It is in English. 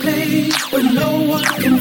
place where no one can